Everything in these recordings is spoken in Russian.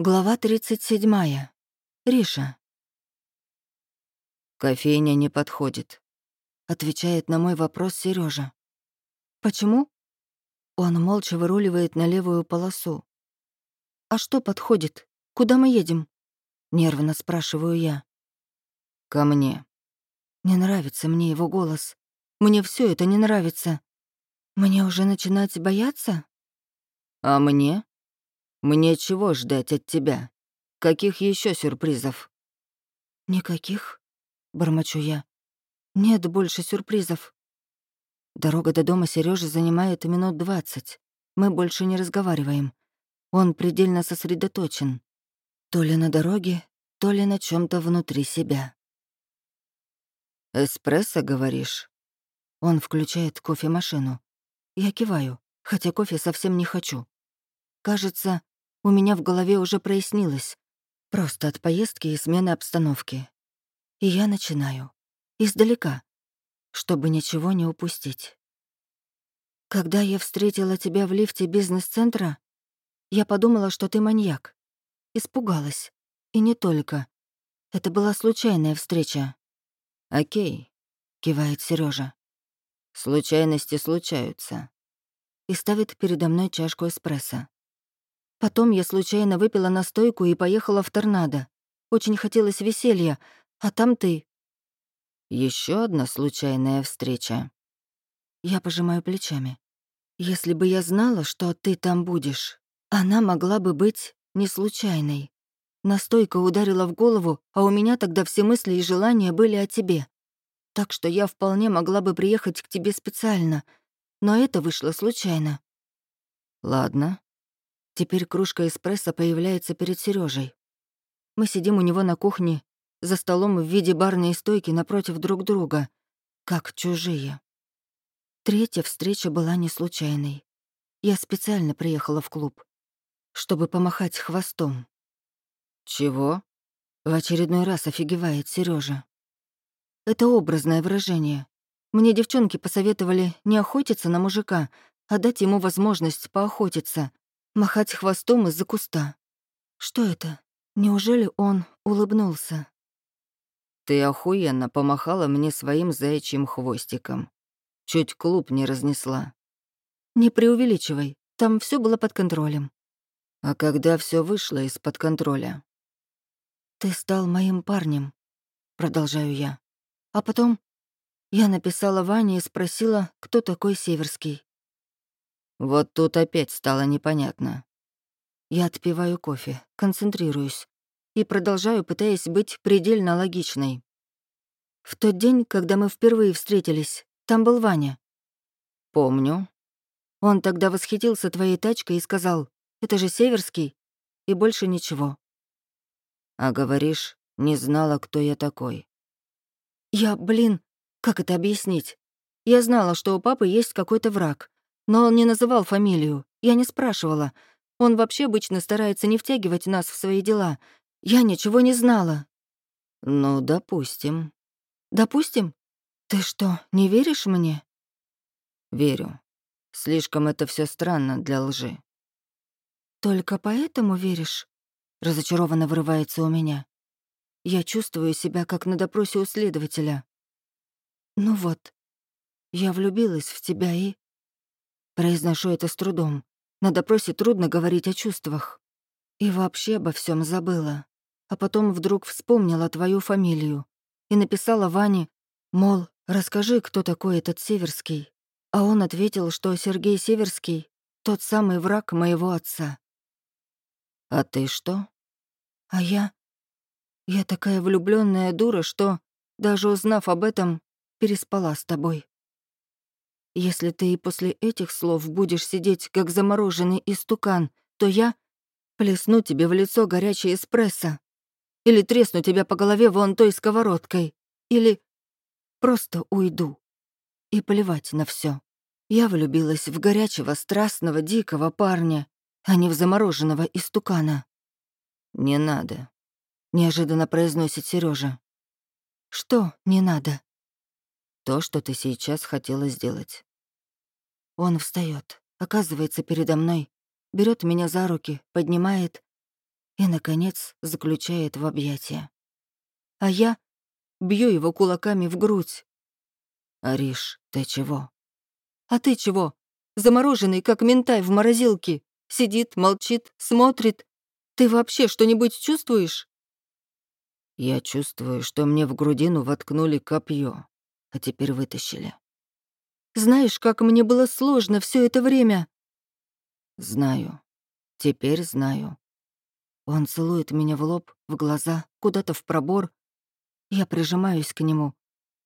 Глава 37. Риша. «Кофейня не подходит», — отвечает на мой вопрос Сережа. «Почему?» Он молча выруливает на левую полосу. «А что подходит? Куда мы едем?» — нервно спрашиваю я. «Ко мне». Не нравится мне его голос. Мне все это не нравится. Мне уже начинать бояться? «А мне?» Мне чего ждать от тебя? Каких еще сюрпризов? Никаких, бормочу я. Нет больше сюрпризов. Дорога до дома Сережи занимает минут двадцать. Мы больше не разговариваем. Он предельно сосредоточен. То ли на дороге, то ли на чем то внутри себя. «Эспрессо, говоришь?» Он включает кофемашину. Я киваю, хотя кофе совсем не хочу. Кажется, у меня в голове уже прояснилось. Просто от поездки и смены обстановки. И я начинаю. Издалека. Чтобы ничего не упустить. Когда я встретила тебя в лифте бизнес-центра, я подумала, что ты маньяк. Испугалась. И не только. Это была случайная встреча. «Окей», — кивает Сережа. «Случайности случаются». И ставит передо мной чашку эспрессо. Потом я случайно выпила настойку и поехала в торнадо. Очень хотелось веселья, а там ты. Еще одна случайная встреча. Я пожимаю плечами. Если бы я знала, что ты там будешь, она могла бы быть не случайной. Настойка ударила в голову, а у меня тогда все мысли и желания были о тебе. Так что я вполне могла бы приехать к тебе специально, но это вышло случайно. Ладно, Теперь кружка эспрессо появляется перед Сережей. Мы сидим у него на кухне, за столом в виде барной стойки напротив друг друга, как чужие. Третья встреча была не случайной. Я специально приехала в клуб, чтобы помахать хвостом. «Чего?» — в очередной раз офигевает Сережа. Это образное выражение. Мне девчонки посоветовали не охотиться на мужика, а дать ему возможность поохотиться, махать хвостом из-за куста. Что это? Неужели он улыбнулся? Ты охуенно помахала мне своим заячьим хвостиком. Чуть клуб не разнесла. Не преувеличивай, там все было под контролем. А когда все вышло из-под контроля? Ты стал моим парнем, продолжаю я. А потом я написала Ване и спросила, кто такой Северский. Вот тут опять стало непонятно. Я отпиваю кофе, концентрируюсь и продолжаю, пытаясь быть предельно логичной. В тот день, когда мы впервые встретились, там был Ваня. Помню. Он тогда восхитился твоей тачкой и сказал, это же Северский, и больше ничего. А говоришь, не знала, кто я такой. Я, блин, как это объяснить? Я знала, что у папы есть какой-то враг, но он не называл фамилию, я не спрашивала. Он вообще обычно старается не втягивать нас в свои дела. Я ничего не знала». «Ну, допустим». «Допустим? Ты что, не веришь мне?» «Верю. Слишком это все странно для лжи». «Только поэтому веришь?» Разочарованно вырывается у меня. Я чувствую себя как на допросе у следователя. «Ну вот, я влюбилась в тебя и...» Произношу это с трудом. На допросе трудно говорить о чувствах. И вообще обо всем забыла. А потом вдруг вспомнила твою фамилию и написала Ване, мол, расскажи, кто такой этот Северский. А он ответил, что Сергей Северский — тот самый враг моего отца. «А ты что?» «А я? Я такая влюбленная дура, что, даже узнав об этом, переспала с тобой». Если ты и после этих слов будешь сидеть, как замороженный истукан, то я плесну тебе в лицо горячее эспрессо. Или тресну тебя по голове вон той сковородкой. Или просто уйду. И плевать на все. Я влюбилась в горячего, страстного, дикого парня, а не в замороженного истукана. «Не надо», — неожиданно произносит Сережа. «Что не надо?» «То, что ты сейчас хотела сделать». Он встает, оказывается передо мной, берет меня за руки, поднимает и, наконец, заключает в объятия. А я бью его кулаками в грудь. «Ариш, ты чего?» «А ты чего? Замороженный, как ментай в морозилке. Сидит, молчит, смотрит. Ты вообще что-нибудь чувствуешь?» «Я чувствую, что мне в грудину воткнули копье, а теперь вытащили». «Знаешь, как мне было сложно все это время?» «Знаю. Теперь знаю. Он целует меня в лоб, в глаза, куда-то в пробор. Я прижимаюсь к нему,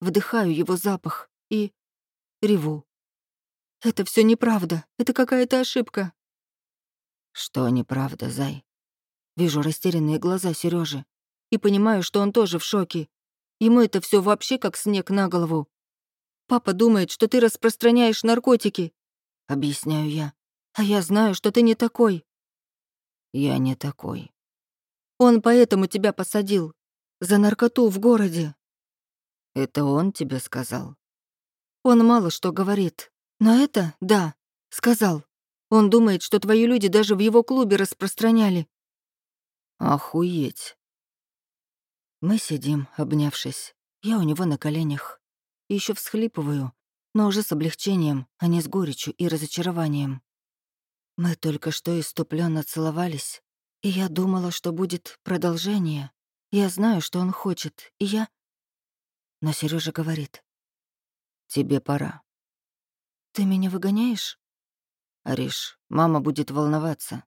вдыхаю его запах и реву. Это все неправда, это какая-то ошибка. Что неправда, Зай? Вижу растерянные глаза Сережи и понимаю, что он тоже в шоке. Ему это все вообще как снег на голову. Папа думает, что ты распространяешь наркотики, объясняю я. А я знаю, что ты не такой. Я не такой. Он поэтому тебя посадил. За наркоту в городе. Это он тебе сказал? Он мало что говорит. Но это, да, сказал. Он думает, что твои люди даже в его клубе распространяли. Охуеть. Мы сидим, обнявшись. Я у него на коленях. Еще всхлипываю, но уже с облегчением, а не с горечью и разочарованием. Мы только что иступленно целовались, и я думала, что будет продолжение. Я знаю, что он хочет, и я... Но Сережа говорит. «Тебе пора». «Ты меня выгоняешь?» «Ариш, мама будет волноваться.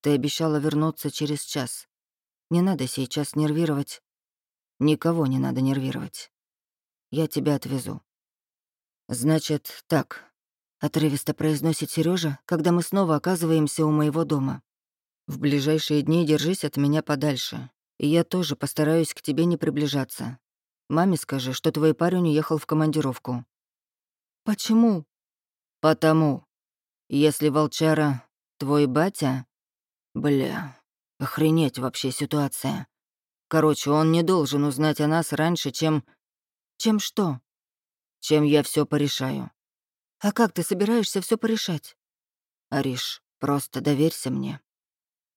Ты обещала вернуться через час. Не надо сейчас нервировать. Никого не надо нервировать. Я тебя отвезу». «Значит, так, отрывисто произносит Сережа, когда мы снова оказываемся у моего дома. В ближайшие дни держись от меня подальше, и я тоже постараюсь к тебе не приближаться. Маме скажи, что твой парень уехал в командировку. Почему? Потому. Если волчара твой батя... Бля, охренеть вообще ситуация. Короче, он не должен узнать о нас раньше, чем... Чем что? Чем я все порешаю. А как ты собираешься все порешать? Ариш, просто доверься мне.